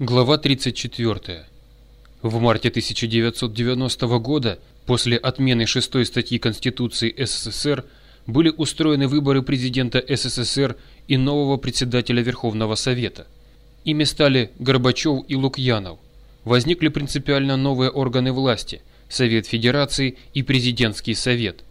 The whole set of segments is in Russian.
Глава 34. В марте 1990 года, после отмены шестой статьи Конституции СССР, были устроены выборы президента СССР и нового председателя Верховного Совета. Ими стали Горбачев и Лукьянов. Возникли принципиально новые органы власти – Совет Федерации и Президентский Совет.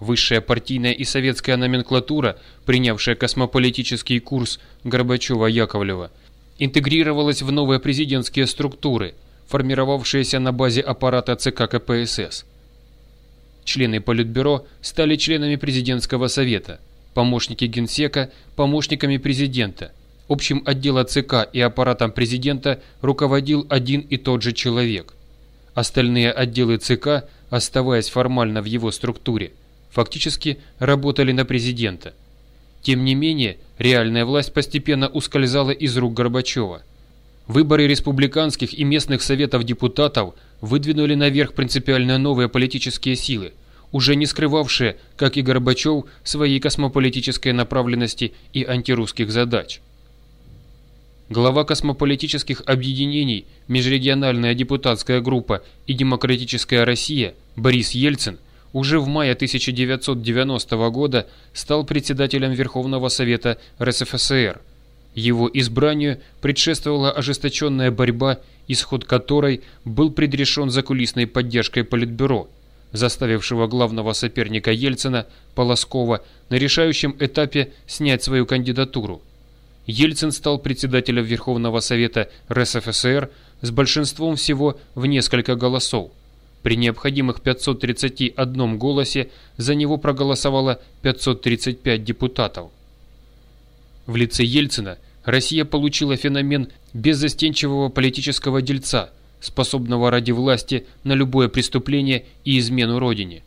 Высшая партийная и советская номенклатура, принявшая космополитический курс Горбачева-Яковлева – интегрировалась в новые президентские структуры, формировавшиеся на базе аппарата ЦК КПСС. Члены Политбюро стали членами президентского совета, помощники генсека – помощниками президента. Общим отдела ЦК и аппаратом президента руководил один и тот же человек. Остальные отделы ЦК, оставаясь формально в его структуре, фактически работали на президента – тем не менее, реальная власть постепенно ускользала из рук Горбачева. Выборы республиканских и местных советов депутатов выдвинули наверх принципиально новые политические силы, уже не скрывавшие, как и Горбачев, своей космополитической направленности и антирусских задач. Глава космополитических объединений Межрегиональная депутатская группа и Демократическая Россия Борис Ельцин – уже в мае 1990 года стал председателем Верховного Совета РСФСР. Его избранию предшествовала ожесточенная борьба, исход которой был предрешен закулисной поддержкой Политбюро, заставившего главного соперника Ельцина, Полоскова, на решающем этапе снять свою кандидатуру. Ельцин стал председателем Верховного Совета РСФСР с большинством всего в несколько голосов. При необходимых 531 голосе за него проголосовало 535 депутатов. В лице Ельцина Россия получила феномен беззастенчивого политического дельца, способного ради власти на любое преступление и измену родине.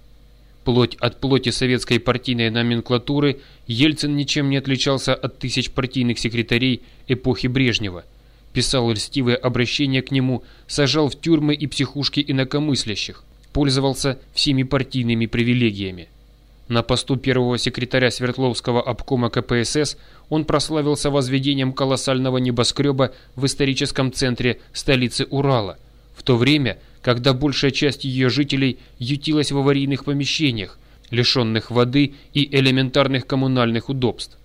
Плоть от плоти советской партийной номенклатуры Ельцин ничем не отличался от тысяч партийных секретарей эпохи Брежнева – писал льстивые обращения к нему, сажал в тюрьмы и психушки инакомыслящих, пользовался всеми партийными привилегиями. На посту первого секретаря Свердловского обкома КПСС он прославился возведением колоссального небоскреба в историческом центре столицы Урала, в то время, когда большая часть ее жителей ютилась в аварийных помещениях, лишенных воды и элементарных коммунальных удобств.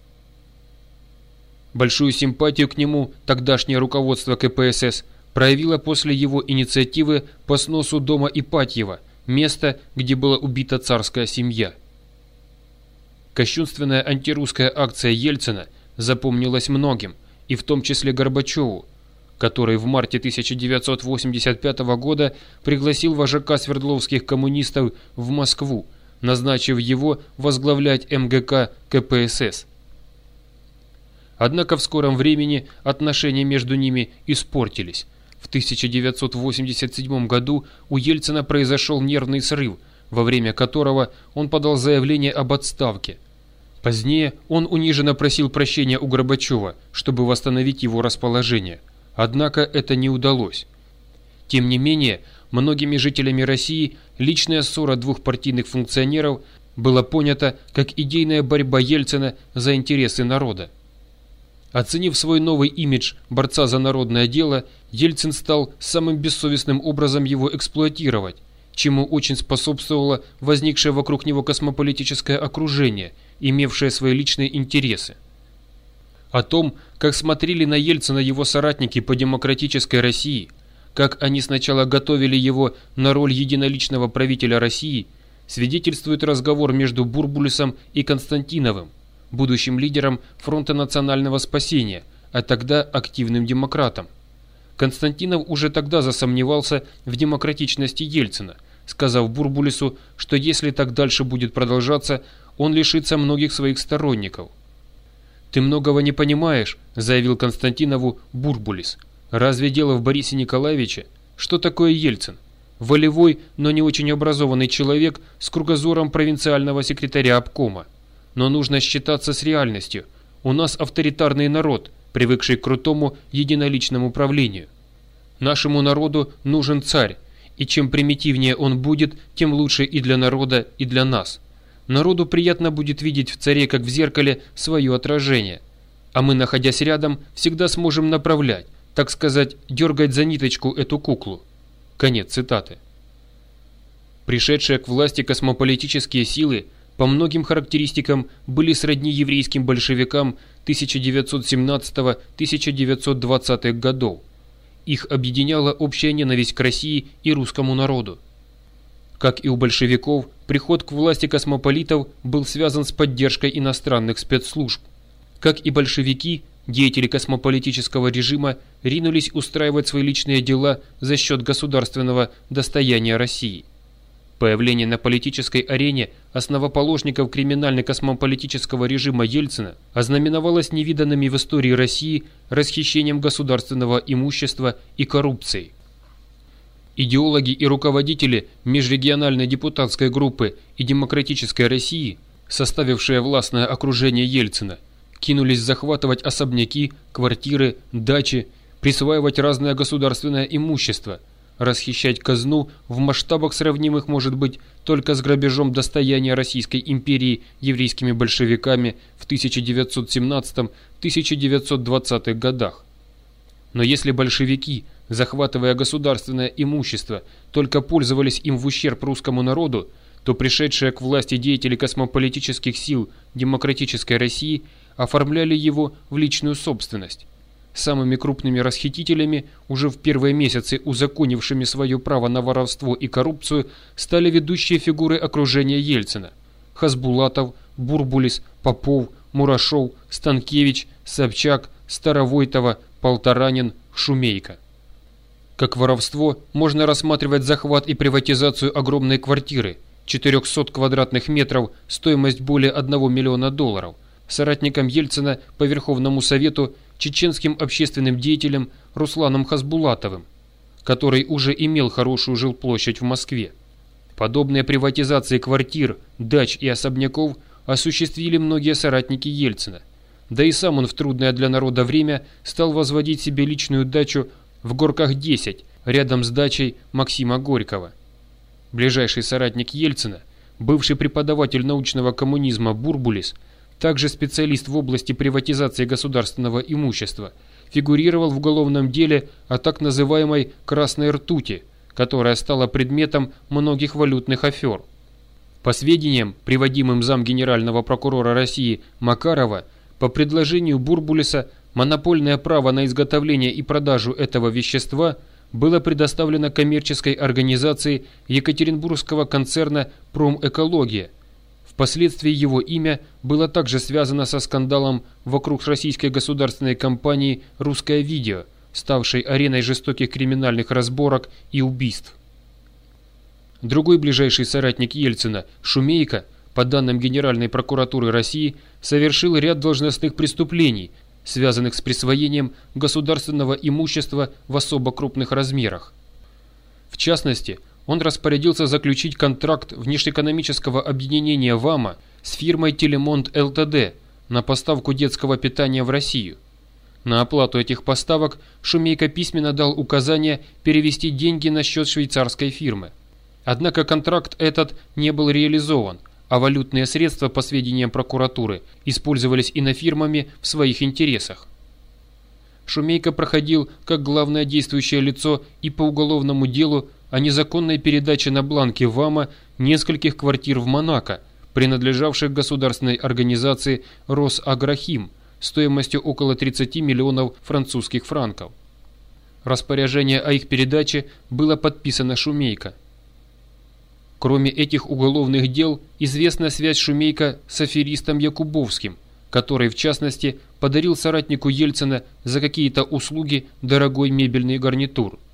Большую симпатию к нему тогдашнее руководство КПСС проявило после его инициативы по сносу дома Ипатьева, места, где была убита царская семья. Кощунственная антирусская акция Ельцина запомнилась многим, и в том числе Горбачеву, который в марте 1985 года пригласил вожака свердловских коммунистов в Москву, назначив его возглавлять МГК КПСС. Однако в скором времени отношения между ними испортились. В 1987 году у Ельцина произошел нервный срыв, во время которого он подал заявление об отставке. Позднее он униженно просил прощения у Горбачева, чтобы восстановить его расположение. Однако это не удалось. Тем не менее, многими жителями России личная ссора двух партийных функционеров была понята как идейная борьба Ельцина за интересы народа. Оценив свой новый имидж борца за народное дело, Ельцин стал самым бессовестным образом его эксплуатировать, чему очень способствовало возникшее вокруг него космополитическое окружение, имевшее свои личные интересы. О том, как смотрели на Ельцина его соратники по демократической России, как они сначала готовили его на роль единоличного правителя России, свидетельствует разговор между Бурбулисом и Константиновым, будущим лидером Фронта национального спасения, а тогда активным демократом. Константинов уже тогда засомневался в демократичности Ельцина, сказав Бурбулису, что если так дальше будет продолжаться, он лишится многих своих сторонников. «Ты многого не понимаешь», – заявил Константинову Бурбулис. «Разве дело в Борисе Николаевиче? Что такое Ельцин? Волевой, но не очень образованный человек с кругозором провинциального секретаря обкома. Но нужно считаться с реальностью. У нас авторитарный народ, привыкший к крутому единоличному правлению. Нашему народу нужен царь, и чем примитивнее он будет, тем лучше и для народа, и для нас. Народу приятно будет видеть в царе, как в зеркале, свое отражение. А мы, находясь рядом, всегда сможем направлять, так сказать, дергать за ниточку эту куклу. Конец цитаты. Пришедшие к власти космополитические силы по многим характеристикам были сродни еврейским большевикам 1917-1920-х годов. Их объединяла общая ненависть к России и русскому народу. Как и у большевиков, приход к власти космополитов был связан с поддержкой иностранных спецслужб. Как и большевики, деятели космополитического режима ринулись устраивать свои личные дела за счет государственного достояния России. Появление на политической арене основоположников криминально-космополитического режима Ельцина ознаменовалось невиданными в истории России расхищением государственного имущества и коррупцией. Идеологи и руководители межрегиональной депутатской группы и демократической России, составившие властное окружение Ельцина, кинулись захватывать особняки, квартиры, дачи, присваивать разное государственное имущество – расхищать казну в масштабах сравнимых может быть только с грабежом достояния Российской империи еврейскими большевиками в 1917-1920 годах. Но если большевики, захватывая государственное имущество, только пользовались им в ущерб русскому народу, то пришедшие к власти деятели космополитических сил демократической России оформляли его в личную собственность. Самыми крупными расхитителями, уже в первые месяцы узаконившими свое право на воровство и коррупцию, стали ведущие фигуры окружения Ельцина. Хасбулатов, Бурбулис, Попов, Мурашов, Станкевич, Собчак, Старовойтова, Полторанин, Шумейко. Как воровство можно рассматривать захват и приватизацию огромной квартиры, 400 квадратных метров, стоимость более 1 миллиона долларов, соратникам Ельцина по Верховному Совету чеченским общественным деятелем Русланом Хасбулатовым, который уже имел хорошую жилплощадь в Москве. Подобные приватизации квартир, дач и особняков осуществили многие соратники Ельцина. Да и сам он в трудное для народа время стал возводить себе личную дачу в Горках 10, рядом с дачей Максима Горького. Ближайший соратник Ельцина, бывший преподаватель научного коммунизма Бурбулис – также специалист в области приватизации государственного имущества, фигурировал в уголовном деле о так называемой «красной ртути», которая стала предметом многих валютных афер. По сведениям, приводимым зам генерального прокурора России Макарова, по предложению Бурбулиса монопольное право на изготовление и продажу этого вещества было предоставлено коммерческой организации Екатеринбургского концерна «Промэкология», Впоследствии его имя было также связано со скандалом вокруг российской государственной компании «Русское видео», ставшей ареной жестоких криминальных разборок и убийств. Другой ближайший соратник Ельцина, Шумейко, по данным Генеральной прокуратуры России, совершил ряд должностных преступлений, связанных с присвоением государственного имущества в особо крупных размерах. В частности, он распорядился заключить контракт внешнеэкономического объединения ВАМа с фирмой Телемонт ЛТД на поставку детского питания в Россию. На оплату этих поставок Шумейко письменно дал указание перевести деньги на счет швейцарской фирмы. Однако контракт этот не был реализован, а валютные средства, по сведениям прокуратуры, использовались инофирмами в своих интересах. Шумейко проходил как главное действующее лицо и по уголовному делу о незаконной передаче на бланке ВАМа нескольких квартир в Монако, принадлежавших государственной организации «Росагрохим» стоимостью около 30 миллионов французских франков. Распоряжение о их передаче было подписано Шумейко. Кроме этих уголовных дел, известна связь Шумейко с аферистом Якубовским, который, в частности, подарил соратнику Ельцина за какие-то услуги дорогой мебельный гарнитур –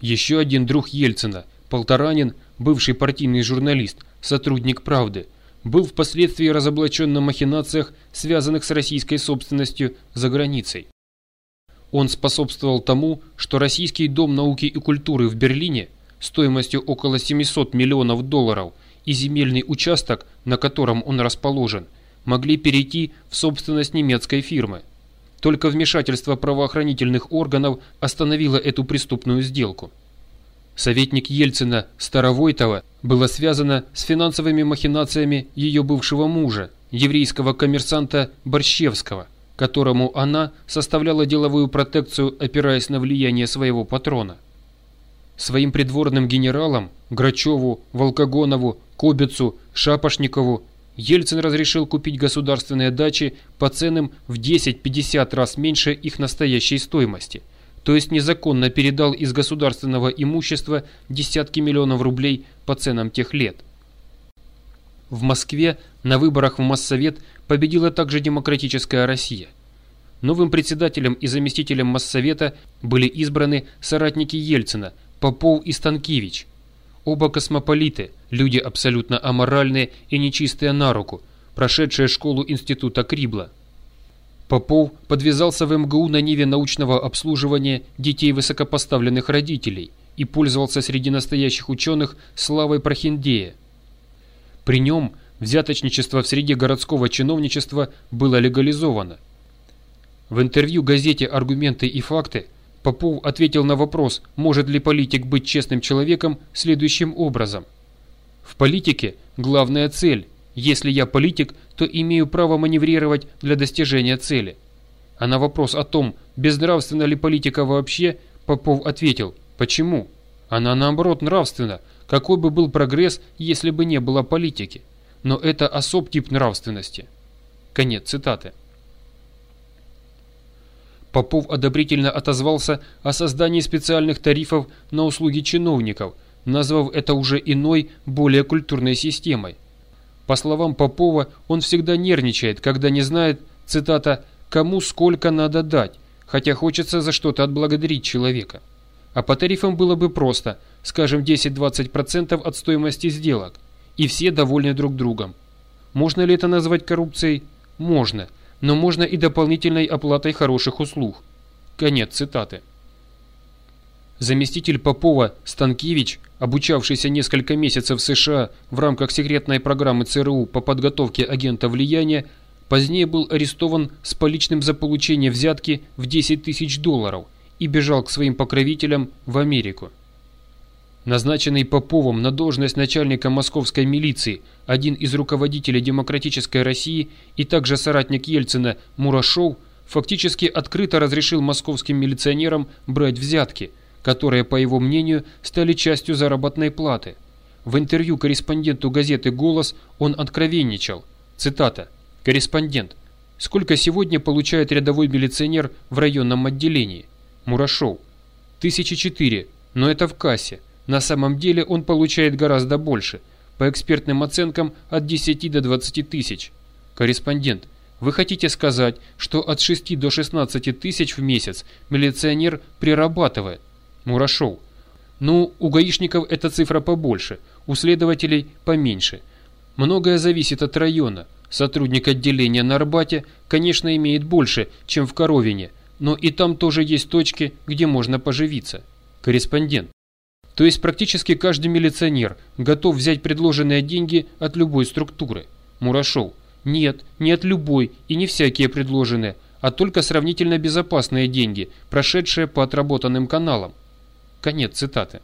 еще один друг Ельцина, Полторанин, бывший партийный журналист, сотрудник «Правды», был впоследствии разоблачен на махинациях, связанных с российской собственностью за границей. Он способствовал тому, что Российский дом науки и культуры в Берлине стоимостью около 700 миллионов долларов и земельный участок, на котором он расположен, могли перейти в собственность немецкой фирмы. Только вмешательство правоохранительных органов остановило эту преступную сделку. Советник Ельцина Старовойтова было связано с финансовыми махинациями ее бывшего мужа, еврейского коммерсанта Борщевского, которому она составляла деловую протекцию, опираясь на влияние своего патрона. Своим придворным генералам Грачеву, Волкогонову, Кобицу, Шапошникову Ельцин разрешил купить государственные дачи по ценам в 10-50 раз меньше их настоящей стоимости, то есть незаконно передал из государственного имущества десятки миллионов рублей по ценам тех лет. В Москве на выборах в Моссовет победила также демократическая Россия. Новым председателем и заместителем Моссовета были избраны соратники Ельцина, Попов и Станкевич – Оба космополиты, люди абсолютно аморальные и нечистые на руку, прошедшие школу института Крибла. Попов подвязался в МГУ на ниве научного обслуживания детей высокопоставленных родителей и пользовался среди настоящих ученых славой прохиндея. При нем взяточничество в среде городского чиновничества было легализовано. В интервью газете «Аргументы и факты» Попов ответил на вопрос, может ли политик быть честным человеком, следующим образом. В политике главная цель. Если я политик, то имею право маневрировать для достижения цели. А на вопрос о том, безнравственна ли политика вообще, Попов ответил, почему? Она наоборот нравственна, какой бы был прогресс, если бы не было политики. Но это особ тип нравственности. Конец цитаты. Попов одобрительно отозвался о создании специальных тарифов на услуги чиновников, назвав это уже иной, более культурной системой. По словам Попова, он всегда нервничает, когда не знает, цитата, «кому сколько надо дать», хотя хочется за что-то отблагодарить человека. А по тарифам было бы просто, скажем, 10-20% от стоимости сделок, и все довольны друг другом. Можно ли это назвать коррупцией? Можно но можно и дополнительной оплатой хороших услуг. Конец цитаты. Заместитель Попова Станкевич, обучавшийся несколько месяцев в США в рамках секретной программы ЦРУ по подготовке агента влияния, позднее был арестован с поличным за получение взятки в 10 тысяч долларов и бежал к своим покровителям в Америку. Назначенный Поповым на должность начальника московской милиции, один из руководителей демократической России и также соратник Ельцина Мурашов, фактически открыто разрешил московским милиционерам брать взятки, которые, по его мнению, стали частью заработной платы. В интервью корреспонденту газеты «Голос» он откровенничал. Цитата. «Корреспондент. Сколько сегодня получает рядовой милиционер в районном отделении?» Мурашов. «Тысячи четыре, но это в кассе. На самом деле он получает гораздо больше, по экспертным оценкам от 10 до 20 тысяч. Корреспондент, вы хотите сказать, что от 6 до 16 тысяч в месяц милиционер прирабатывает? Мурашов. Ну, у гаишников эта цифра побольше, у следователей поменьше. Многое зависит от района. Сотрудник отделения на Арбате, конечно, имеет больше, чем в Коровине, но и там тоже есть точки, где можно поживиться. Корреспондент. То есть практически каждый милиционер готов взять предложенные деньги от любой структуры. Мурашов. Нет, не от любой и не всякие предложенные, а только сравнительно безопасные деньги, прошедшие по отработанным каналам. Конец цитаты.